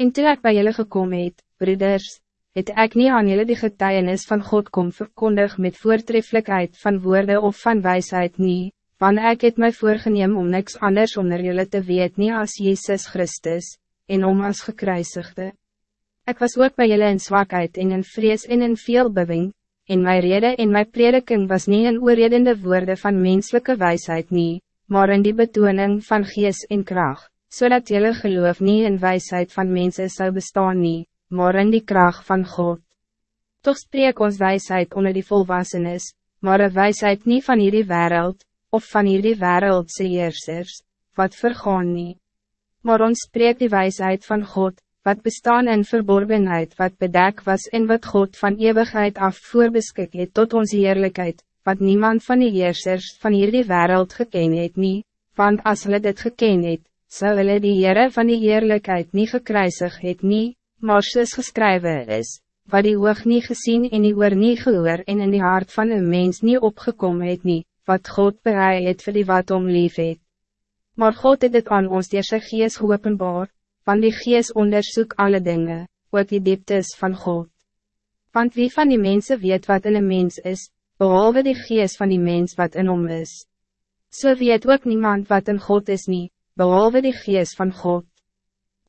En toe ek by julle gekom het, broeders, het ek niet aan julle die getuienis van God kom verkondig met voortreffelijkheid van woorden of van wijsheid nie, want ek het my voorgeneem om niks anders onder julle te weet nie as Jezus Christus, en om as gekruisigde. Ik was ook bij jullie in zwakheid en in vrees en in veel bewing, en mijn rede en mijn prediking was niet in oorredende woorden van menselijke wijsheid nie, maar in die betoning van gees en kracht, zodat so jullie geloof niet in wijsheid van mensen zou bestaan nie, maar in die kracht van God. Toch spreek ons wijsheid onder die volwassenes, maar een wijsheid niet van hierdie wereld, of van hierdie wereldse heersers, wat vergaan nie. Maar ons spreek die wijsheid van God, wat bestaan in verborgenheid wat bedek was en wat God van eeuwigheid af voorbeskik het tot onze heerlijkheid, wat niemand van die heersers van hierdie wereld geken het nie, want as hulle dit geken het, sal hulle die Heere van die heerlijkheid niet gekruisig het nie, maar soos geskrywe is, wat die oog niet gezien en die oor nie gehoor en in die hart van een mens niet opgekomen het nie, wat God bereid het vir die wat om lief het. Maar God het dit aan ons die sy gees geopenbaar, want die gees onderzoek alle dingen, ook die dieptes van God. Want wie van die mensen weet wat in een mens is, behalve die gees van die mens wat in hom is. So weet ook niemand wat in God is niet, behalve die gees van God.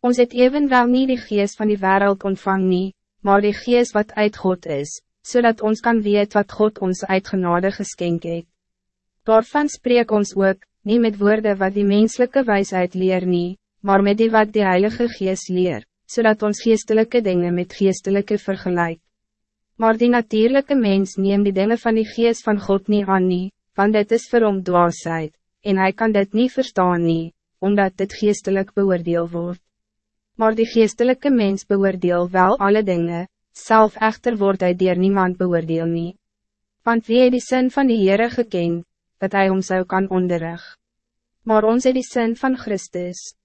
Ons het evenwel niet die gees van die wereld ontvang nie, maar die gees wat uit God is, zodat ons kan weet wat God ons uit genade geskenk het. Daarvan spreek ons ook, niet met woorden wat die menselijke wijsheid leer nie, maar met die wat die Heilige Geest leer, zodat ons geestelijke dingen met geestelijke vergelijk. Maar die natuurlijke mens neemt die dingen van die geest van God niet aan nie, want dit is vir hom dwaasheid, en hij kan dit niet verstaan nie, omdat dit geestelijk beoordeel wordt. Maar die geestelijke mens beoordeel wel alle dingen, zelf echter wordt hij dier niemand beoordeel nie. Want wie het die zin van die Heere geken, dat hij om zou kan onderrig. Maar ons het die zin van Christus.